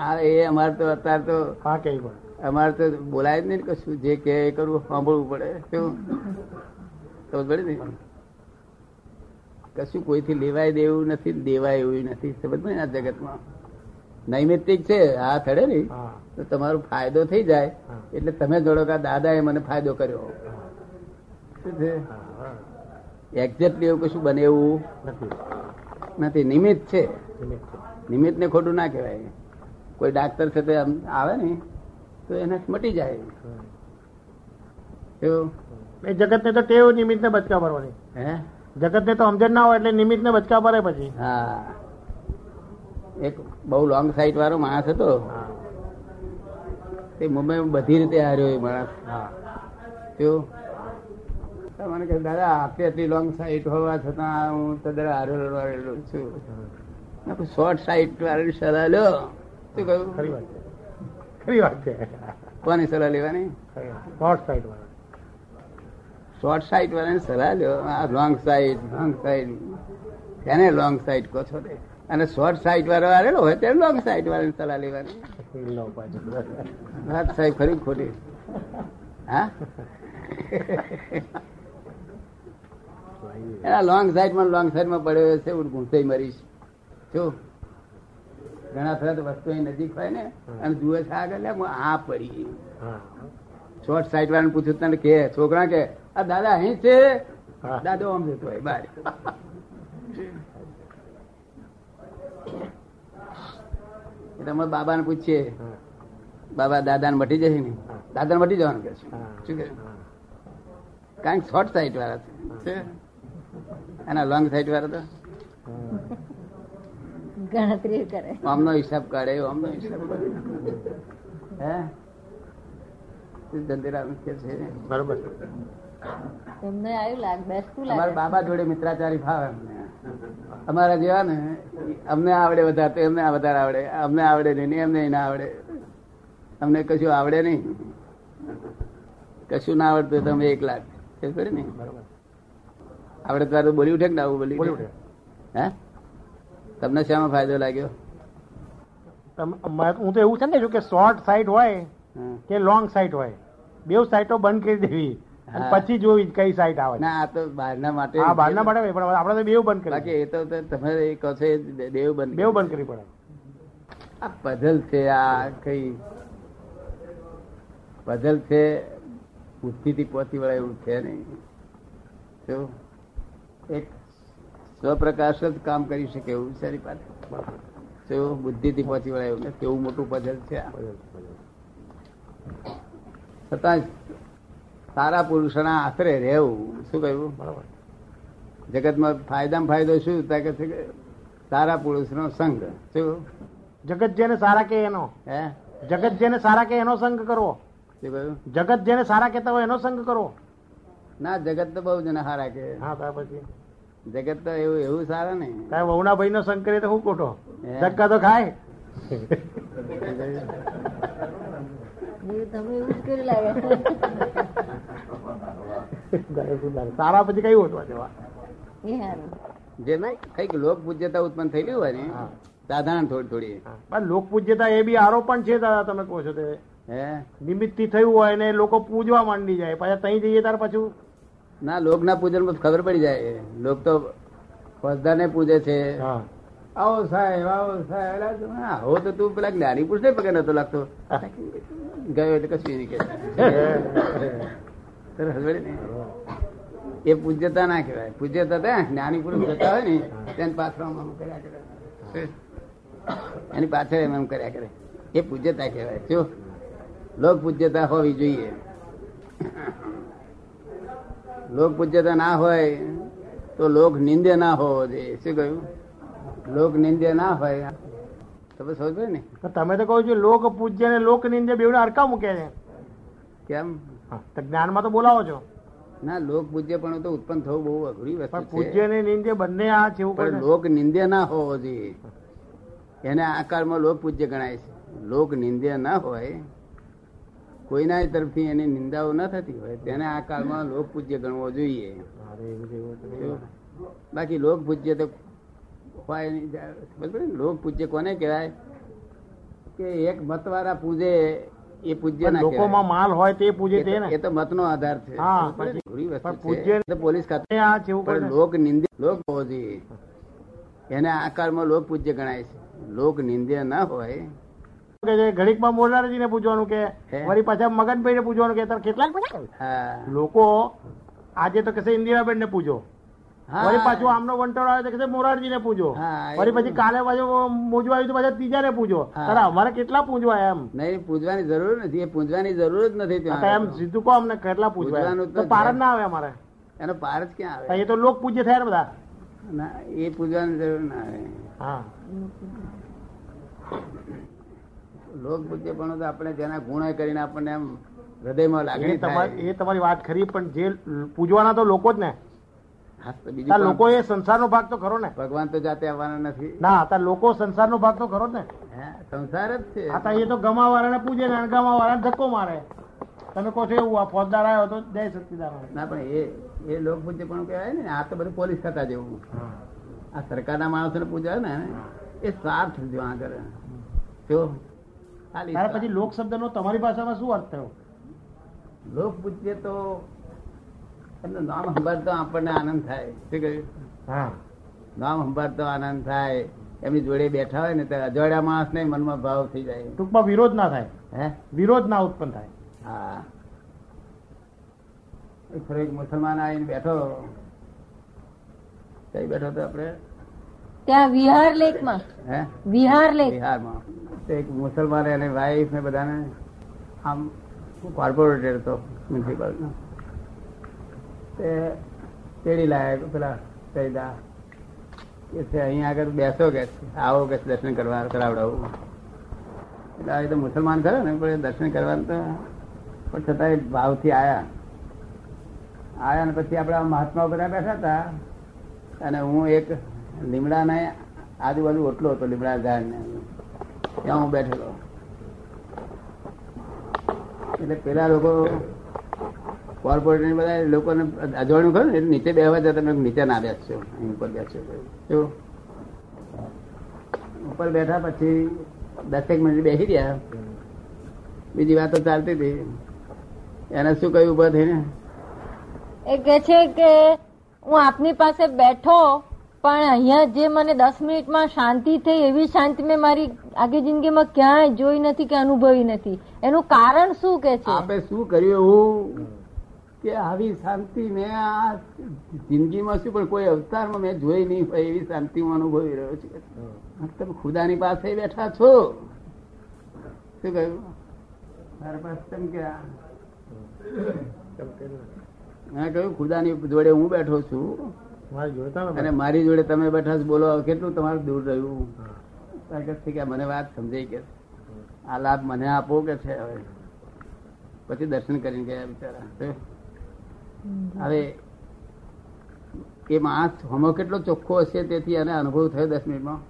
આ એ અમારે તો અત્યારે તો હા કે અમારે તો બોલાય જ નહીં કશું. જે કે કરવું સાંભળવું પડે. શું? ખબર પડે ને કશું કોઈથી લેવાય દેવું નથી દેવાય એવું નથી. સમજ ને આ જગતમાં? નૈમિત્તિક છે આ થડે ને. તો તમારો ફાયદો થઈ જાય. એટલે તમે જોડો કે દાદાએ મને ફાયદો કર્યો. શું છે? એક્ઝેક્ટલી એવું કશું બને એવું નથી. નિમિત્ત છે. નિમિત્ત ને ખોટું ના કહેવાય. કોઈ ડાક્ટર છે તે આવે ને તો એને મટી જાય. એ જગત ને તો ટેવ નિમિત્ત ને બચકા ભરવાની. હે? જગત ને તો સમજણ ના હોય એટલે નિમિત્ત ને બચકા ભરે પછી. હા. એક બહુ લોંગ સાઈટ વાળો માણસ હતો. હા. તે મુંબઈ બધી રીતે હાર્યો એ માણસ. હા. કેવું મને કહે દાદા આપે એટલી લોંગ સાઈટ હોવા છતાં હું તો દાદા હારેલો હારેલો છું. શોર્ટ સાઈટ વાળી સલાહ લ્યો શું ખરી કહ્યું વાત છે. ખરી વાત છે. કોની સલાહ લેવાની? શોર્ટ સાઈટ વાળા શોર્ટ સાઈટ વાળાની સલાહ લ્યો આ લોંગ સાઈટ લોંગ સાઈટ એને લોંગ સાઈટ કહો છો તે. અને શોર્ટ સાઈટ વાળો હારેલો હોય ત્યારે લોંગ સાઈટ વાળાની સલાહ લેવાની. વાત સાહેબ ખરી ખોટી? હા? એના લોંગ સાઈડમાં લોંગ સાઈડમાં પડ્યો છે હું ઘૂંસાઈ મરીશ. જો ઘણા ફેર વસ્તુ એ નજીક હોય ને અને જુએ છે આગળ હું આ પડી શોર્ટ સાઈડ વાળાને પૂછ્યું તને કે છોકરા કે આ દાદા અહીં છે? દાદો આમ જતો હોય બાર. એટલે અમે બાબાને પૂછીએ. બાબા દાદાને મટી જશે ને. દાદાને મટી જવાનું કે છે. શું કે. કારણ કે શોર્ટ સાઈડ વાળા છે. એના લોંગ સાઈડ વાળા તો? ગણતરી કરે. આમનો હિસાબ કાઢે આમનો હિસાબ હે? ધંધેરામ કે છે? બરોબર. એમને આવ્યું લાગ બેસતું અમારા બાબા જોડે મિત્રાચારી ફાવે અમને. અમારા જેવા ને અમને આવડે વધારે તો એમને વધારે આવડે. અમને આવડે નહીં ને એમને ના આવડે. અમને કશું આવડે નહીં. કશું ના આવડતું તમે એક લાખ. ખબર ને બરોબર. આવડે તારું બોલી ઉઠે કે ના બોલી ઉઠે. હે? તમને શામાં ફાયદો લાગ્યો? હું તો એવું છે ને કે શોર્ટ સાઈટ હોય કે લોંગ સાઈટ હોય. બે સાઈટો બંધ કરી દેવી. પછી જોવી કઈ સાઈટ આવે. ના આ તો બહારના માટે હા બહારના માટે પણ આપણે તો બેવ બંધ કરી બાકી એ તો તમે એ કહો છો દેવ બંધ બેવ બંધ કરવી પડે. આ પઝલ છે આ કઈ પઝલ છે બુદ્ધિથી પહોંચી વળે એવું છે નહીં. જો એક સ્વપ્રકાશ જ કામ કરી શકે એવું એની પાસે બુદ્ધિ બુદ્ધિથી પહોંચી વળે એવું કેવું મોટું પઝલ છે આ? છતાં સારા પુરુષના આશરે રહેવું. શું કહ્યું? બરાબર. જગતમાં ફાયદામાં ફાયદો શું? તો કે છે કે સારા પુરુષનો સંગ. શું? જગત જેને સારા કે એનો. હે? જગત જેને સારા કે એનો સંગ કરવો શું કહ્યું? જગત જેને સારા કહેતા હોય એનો સંગ કરવો ના જગત તો બહુ જણા હારા કે. હા તા પછી. જગત તો એવું એવું સારા ને. કાંઈ વહુના ભાઈ નો શંકર તો હું ખોટો. ધક્કા તો ખાય. સારા પછી કઈ ઓટવા જવા જે નહીં કંઈક લોક પૂજ્યતા ઉત્પન્ન થયેલી હોય ને સાધારણ થોડી થોડી. પણ લોક પૂજ્યતા એ બી આરોપણ છે દાદા તમે કહો છો તે. હે? નિમિત્તથી થયું હોય ને લોકો પૂજવા માંડી જાય. પાછા તઈ જઈએ ત્યાર પાછું ના લોક ના પૂજનમાં ખબર પડી જાય. લોક તો ને પૂજે છે. આવો સાહેબ આવો સાહેબ. આવો તો તું પેલા જ્ઞાની પૂછ ને પગે નતો લાગતો. ગયો એટલે કશું નહીં કે એ પૂજ્યતા ના કહેવાય. પૂજ્યતા તો જ્ઞાની પુરુષ જતા હોય ને તેને પાછળ કર્યા કરે. એની પાછળ એમ એમ કર્યા કરે. એ પૂજ્યતા કહેવાય. જો લોક પૂજ્યતા હોવી જોઈએ. લોક પૂજ્યતા ના હોય તો લોક નિંદ્ય ના હોવો જોઈએ. શું કહ્યું? લોક નિંદ્ય ના હોય. તમે સમજો ને? તમે તો કહો છો લોક પૂજ્ય ને લોક નિંદ્ય બેવડે અડકા મૂકે છે. કેમ? જ્ઞાનમાં તો બોલાવો છો. ના લોક પૂજ્ય પણ તો ઉત્પન્ન થવું બહુ અઘરી વસ્તુ છે. પૂજ્ય ને નિંદ્ય બંને આ છે પણ લોક નિંદ્ય ના હોવો જોઈએ. એને આ કાળમાં લોક પૂજ્ય ગણાય છે. લોક નિંદ્ય ના હોય કોઈના તરફથી એની નિંદાઓ ન થતી હોય તેને આ કાળમાં લોક પૂજ્ય ગણવો જોઈએ? બાકી લોક પૂજ્ય તો? લોક પૂજ્ય કોને કહેવાય? કે એક મતવાળા પૂજે એ પૂજ્ય ના લોકોમાં માલ હોય તે પૂજે તે એ તો- મતનો આધાર છે. પોલીસ ખાતે લોક નિંદ્ય લોક હોવો જોઈએ. એને આ કાળમાં લોક પૂજ્ય ગણાય છે. લોક નિંદ્ય ના હોય કે ઘડીકમાં મોરનારજીને પૂછવાનું કે વળી પાછા મગનભાઈ ને પૂછવાનું કે તાર કેટલાક લોકો આજે તો કહેશે ઇન્દિરાબેન ને પૂછો વળી પાછું આમનો વંટોળ આવે તો કહેશે મોરારજી ને પૂછો વળી પછી કાલે પાછું મૂંઝવા આવ્યું તો પાછા ત્રીજા ને પૂછો તારે અમારે કેટલા પૂજવા એમ? નહીં પૂજવાની જરૂર નથી. એ પૂજવાની જરૂર જ નથી એમ સીધું કહો અમને કેટલા તો પાર જ ના આવે અમારે. એનો પાર જ ક્યાં આવે? એ તો લોક પૂજ્ય થયા બધા. ના એ પૂજવાની જરૂર ના આવે. હા. લોક પૂજ્ય પણ તો આપણે જેના ગુણ કરીને આપણને એમ હૃદયમાં એ લાગણી તમારી એ તમારી વાત ખરી પણ જે પૂજવાના તો લોકો જ ને. લોકો એ સંસારનો ભાગ તો ખરો ને. ભગવાન તો જાતે આવવાના નથી. ના હતા લોકો સંસારનો ભાગ તો ખરો ને. સંસાર જ છે. હતા એ તો ગમા વાળાને પૂજે ને અણગમા વાળાને ધક્કો મારે. તમે કહો છો એવું આ ફોજદાર આવ્યો તો જય સચિદાનંદ. ના પણ એ એ લોક પૂજ્ય પણ કહેવાય ને આ તો બધું પોલીસ થતા જેવું. આ સરકારના માણસોને પૂજાય ને એ સ્વાર્થ જો આગળ. જો તારે પછી. લોક શબ્દનો તમારી ભાષામાં શું અર્થ થયો? લોક પૂછીએ તો એનું નામ સંભાળતો આપણને આનંદ થાય. શું કહ્યું? હા. નામ સંભાળતો આનંદ થાય. એમની જોડે બેઠા હોય ને તો અજવાળ્યા માણસ ને મનમાં ભાવ થઈ જાય. ટૂંકમાં વિરોધ ના થાય. હે? વિરોધ ના ઉત્પન્ન થાય. હા. એક ફરો એક મુસલમાન આવીને બેઠો. કઈ બેઠો તો આપણે? ત્યાં વિહાર લેકમાં. હે? વિહાર લેક. વિહારમાં. એક મુસલમાન અને વાઈફ ને બધાને આમ કોર્પોરેટર હતો મ્યુનિસિપલ તે તેડી લાયા પેલા સૈદા કે છે અહીંયા આગળ બેસો કે આવો કે દર્શન કરવા, કરાવડાવું. એટલે આ તો મુસલમાન ખરા ને, પણ દર્શન કરવાનું તો, પણ છતાંય ભાવથી આયા. આયા ને પછી આપણા મહાત્મા બધા બેઠા હતા, અને હું એક લીમડાને આજુબાજુ ઓટલો હતો, લીમડા ઝાડને. ત્યાં હું બેઠેલો એટલે પેલા લોકો કોર્પોરેટ બધા લોકોને અજવાણું ખરું એટલે નીચે બેહવા જતા તમે નીચે ના બેસશો અહીં ઉપર બેસશો એવું? ઉપર બેઠા પછી દસેક મિનિટ બેસી ગયા બીજી વાતો ચાલતી હતી. એને શું કહ્યું, ઊભા થઈને? એ કે છે કે હું આપની પાસે બેઠો પણ અહીંયા જે મને દસ મિનિટમાં શાંતિ થઈ એવી શાંતિ મેં મારી આગી જિંદગીમાં ક્યાંય જોઈ નથી કે અનુભવી નથી. એનું કારણ શું કે છે? આપણે શું કર્યું એવું કે આવી શાંતિ મેં આ જિંદગીમાં શું, પણ કોઈ અવતારમાં મેં જોઈ નહીં હોય એવી શાંતિ હું અનુભવી રહ્યો છું. તમે ખુદાની પાસે બેઠા છો. શું કહ્યું? મેં કહ્યું, ખુદાની જોડે હું બેઠો છું. અને મારી જોડે તમે બેઠા બોલો કેટલું તમારું દૂર રહ્યું કે મને વાત સમજાઈ કે આ લાભ મને આપો કે છે હવે? પછી દર્શન કરીને ગયા બિચારા. હવે એ માણસ હમો કેટલો ચોખ્ખો હશે તેથી એને અનુભવ થયો દસ મિનિટમાં?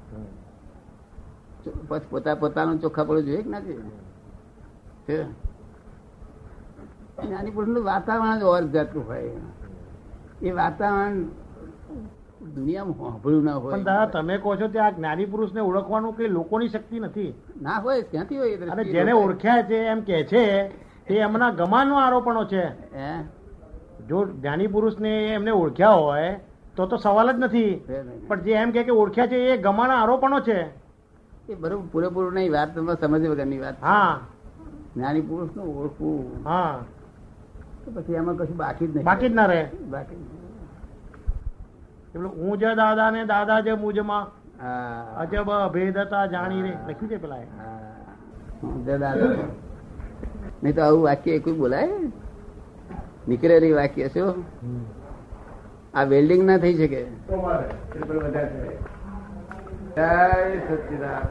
પછી પોતા પોતાનો ચોખ્ખા પડવું જોઈએ કે ના જોઈએ? છે? જ્ઞાની પુરુષનું વાતાવરણ જ ઓર જાતનું હોય. એ વાતાવરણ દુનિયામાં સાંભળ્યું ના પણ હોય દાદા તમે કહો છો કે આ જ્ઞાની પુરુષને ઓળખવાનું કે લોકોની શક્તિ નથી? ના હોય ક્યાંથી હોય અને જેને ઓળખ્યા છે એમ કે છે તે એમના ગમાનો આરોપણો છે? જો જ્ઞાની પુરુષને એમને ઓળખ્યા હોય તો તો સવાલ જ નથી. પણ જે એમ કે ઓળખ્યા છે એ ગમાના આરોપણો છે. એ બરોબર પૂરેપૂરું નહીં વાત તમે સમજ વગરની વાત હા. જ્ઞાની પુરુષનું ઓળખવું. હા. તો પછી એમાં કશું બાકી જ નહીં બાકી જ ના રહે. બાકી. એટલે હું જે દાદા ને દાદા જે મુજમાં હા. અજબ ભેદતા જાણી રે. લખ્યું છે પેલા. નહીં તો આવું વાક્ય કોઈ બોલાય? નીકળેલી વાક્ય શું આ વેલ્ડિંગ ના થઈ શકે? જય સચિદાન